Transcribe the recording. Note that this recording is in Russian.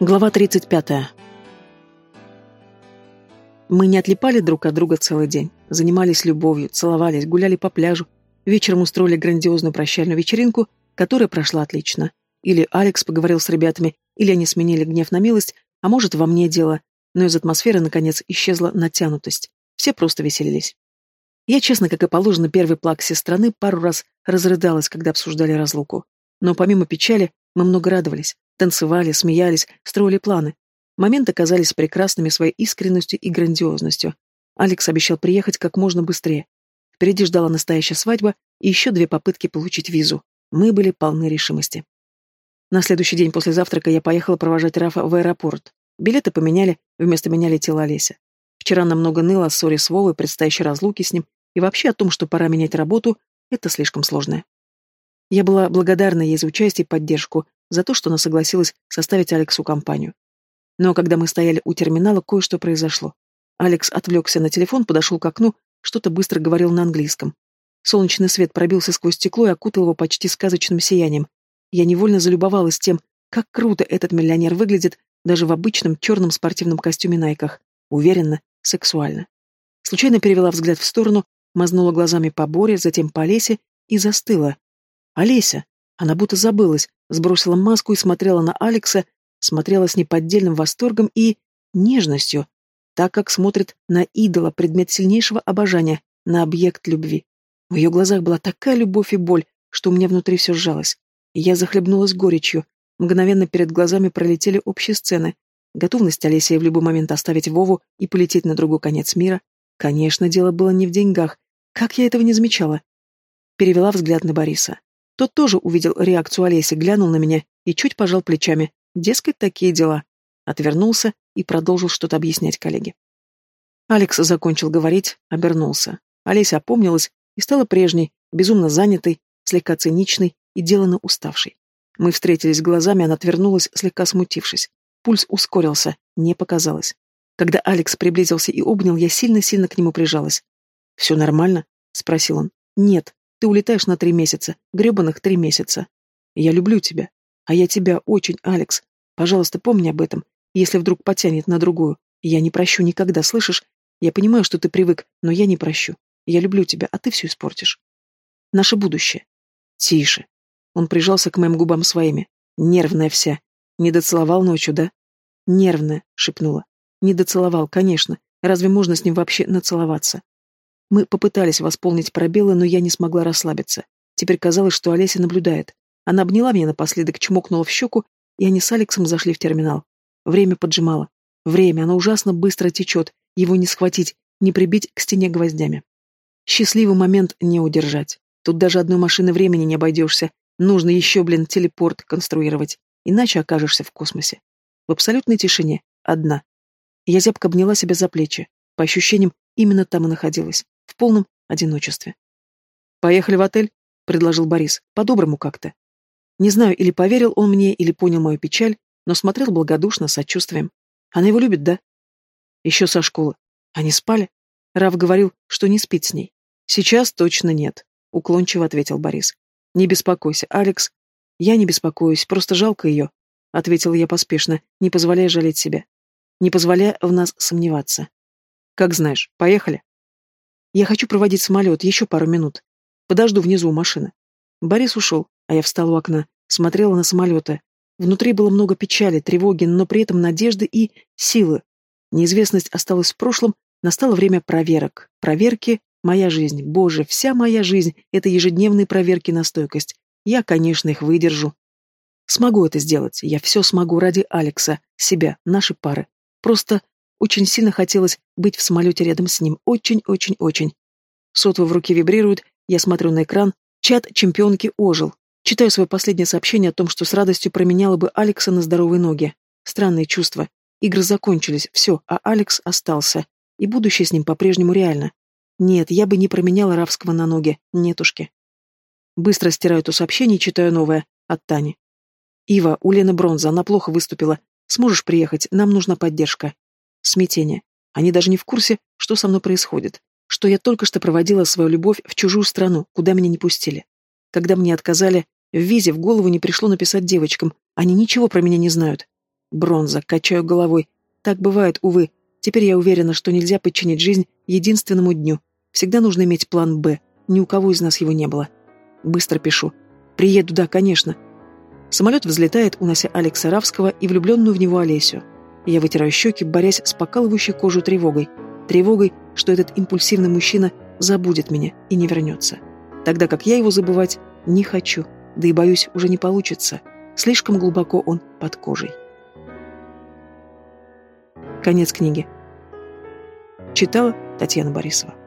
Глава 35. Мы не отлипали друг от друга целый день. Занимались любовью, целовались, гуляли по пляжу. Вечером устроили грандиозную прощальную вечеринку, которая прошла отлично. Или Алекс поговорил с ребятами, или они сменили гнев на милость, а может, во мне дело. Но из атмосферы, наконец, исчезла натянутость. Все просто веселились. Я, честно, как и положено первой плаксе страны, пару раз разрыдалась, когда обсуждали разлуку. Но помимо печали, мы много радовались. Танцевали, смеялись, строили планы. Моменты казались прекрасными своей искренностью и грандиозностью. Алекс обещал приехать как можно быстрее. Впереди ждала настоящая свадьба и еще две попытки получить визу. Мы были полны решимости. На следующий день после завтрака я поехала провожать Рафа в аэропорт. Билеты поменяли, вместо меня летела Олеся. Вчера намного ныла о ссоре с Вовой, предстоящей разлуке с ним, и вообще о том, что пора менять работу, это слишком сложное. Я была благодарна ей за участие и поддержку, за то, что она согласилась составить Алексу компанию. Но когда мы стояли у терминала, кое-что произошло. Алекс отвлекся на телефон, подошел к окну, что-то быстро говорил на английском. Солнечный свет пробился сквозь стекло и окутал его почти сказочным сиянием. Я невольно залюбовалась тем, как круто этот миллионер выглядит даже в обычном черном спортивном костюме Найках. Уверенно, сексуально. Случайно перевела взгляд в сторону, мазнула глазами по Боре, затем по Олесе и застыла. Олеся! Она будто забылась, сбросила маску и смотрела на Алекса, смотрела с неподдельным восторгом и нежностью, так как смотрит на идола, предмет сильнейшего обожания, на объект любви. В ее глазах была такая любовь и боль, что у меня внутри все сжалось. Я захлебнулась горечью. Мгновенно перед глазами пролетели общие сцены. Готовность Олесии в любой момент оставить Вову и полететь на другой конец мира. Конечно, дело было не в деньгах. Как я этого не замечала? Перевела взгляд на Бориса. Тот тоже увидел реакцию Олеси, глянул на меня и чуть пожал плечами. Дескать, такие дела. Отвернулся и продолжил что-то объяснять коллеге. Алекс закончил говорить, обернулся. Олеся опомнилась и стала прежней, безумно занятой, слегка циничной и делано уставшей. Мы встретились глазами, она отвернулась, слегка смутившись. Пульс ускорился, не показалось. Когда Алекс приблизился и обнял, я сильно-сильно к нему прижалась. «Все нормально?» — спросил он. «Нет», ты улетаешь на три месяца, гребаных три месяца. Я люблю тебя. А я тебя очень, Алекс. Пожалуйста, помни об этом. Если вдруг потянет на другую. Я не прощу никогда, слышишь? Я понимаю, что ты привык, но я не прощу. Я люблю тебя, а ты все испортишь. Наше будущее. Тише. Он прижался к моим губам своими. Нервная вся. Не доцеловал ночью, да? Нервная, шепнула. Не доцеловал, конечно. Разве можно с ним вообще нацеловаться? Мы попытались восполнить пробелы, но я не смогла расслабиться. Теперь казалось, что Олеся наблюдает. Она обняла меня напоследок, чмокнула в щеку, и они с Алексом зашли в терминал. Время поджимало. Время, оно ужасно быстро течет, его не схватить, не прибить к стене гвоздями. Счастливый момент не удержать. Тут даже одной машины времени не обойдешься. Нужно еще, блин, телепорт конструировать, иначе окажешься в космосе. В абсолютной тишине. Одна. Я зябко обняла себя за плечи. По ощущениям, именно там и находилась полном одиночестве. «Поехали в отель», — предложил Борис, по-доброму как-то. Не знаю, или поверил он мне, или понял мою печаль, но смотрел благодушно, с сочувствием. Она его любит, да? Еще со школы. Они спали? Раф говорил, что не спит с ней. Сейчас точно нет, уклончиво ответил Борис. Не беспокойся, Алекс. Я не беспокоюсь, просто жалко ее, ответила я поспешно, не позволяя жалеть себя. Не позволяя в нас сомневаться. Как знаешь, поехали. Я хочу проводить самолет еще пару минут. Подожду внизу у машины. Борис ушел, а я встала у окна, смотрела на самолеты. Внутри было много печали, тревоги, но при этом надежды и силы. Неизвестность осталась в прошлом, настало время проверок. Проверки — моя жизнь. Боже, вся моя жизнь — это ежедневные проверки на стойкость. Я, конечно, их выдержу. Смогу это сделать. Я все смогу ради Алекса, себя, нашей пары. Просто очень сильно хотелось быть в самолете рядом с ним. Очень-очень-очень. Сотовый в руке вибрирует, я смотрю на экран. Чат чемпионки ожил. Читаю свое последнее сообщение о том, что с радостью променяла бы Алекса на здоровые ноги. Странные чувства. Игры закончились, все, а Алекс остался. И будущее с ним по-прежнему реально. Нет, я бы не променяла Равского на ноги. Нетушки. Быстро стираю то сообщение и читаю новое. От Тани. Ива, у Лены бронза, она плохо выступила. Сможешь приехать, нам нужна поддержка. Смятение. Они даже не в курсе, что со мной происходит. Что я только что проводила свою любовь в чужую страну, куда меня не пустили. Когда мне отказали, в визе в голову не пришло написать девочкам. Они ничего про меня не знают. Бронза, качаю головой. Так бывает, увы. Теперь я уверена, что нельзя подчинить жизнь единственному дню. Всегда нужно иметь план «Б». Ни у кого из нас его не было. Быстро пишу. Приеду, да, конечно. Самолет взлетает, унося Алекса Равского и влюбленную в него Олесю. Я вытираю щеки, борясь с покалывающей кожу тревогой. Тревогой, что этот импульсивный мужчина забудет меня и не вернется. Тогда как я его забывать не хочу, да и боюсь, уже не получится. Слишком глубоко он под кожей. Конец книги. Читала Татьяна Борисова.